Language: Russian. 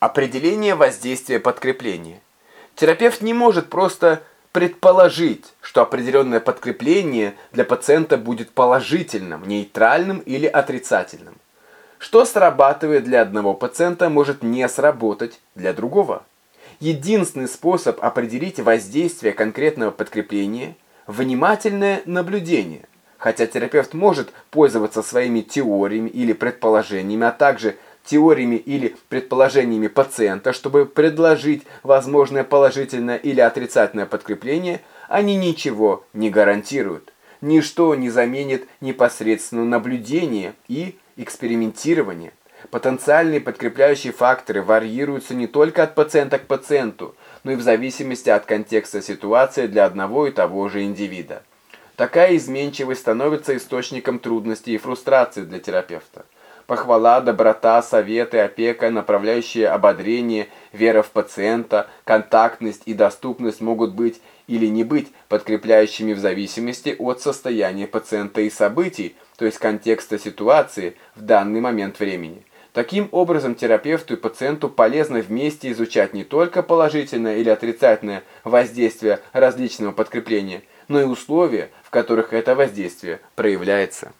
Определение воздействия подкрепления. Терапевт не может просто предположить, что определенное подкрепление для пациента будет положительным, нейтральным или отрицательным. Что срабатывает для одного пациента, может не сработать для другого. Единственный способ определить воздействие конкретного подкрепления – внимательное наблюдение. Хотя терапевт может пользоваться своими теориями или предположениями, а также теориями или предположениями пациента, чтобы предложить возможное положительное или отрицательное подкрепление, они ничего не гарантируют. Ничто не заменит непосредственное наблюдение и экспериментирование. Потенциальные подкрепляющие факторы варьируются не только от пациента к пациенту, но и в зависимости от контекста ситуации для одного и того же индивида. Такая изменчивость становится источником трудностей и фрустрации для терапевта. Похвала, доброта, советы, опека, направляющие ободрение, вера в пациента, контактность и доступность могут быть или не быть подкрепляющими в зависимости от состояния пациента и событий, то есть контекста ситуации в данный момент времени. Таким образом, терапевту и пациенту полезно вместе изучать не только положительное или отрицательное воздействие различного подкрепления, но и условия, в которых это воздействие проявляется.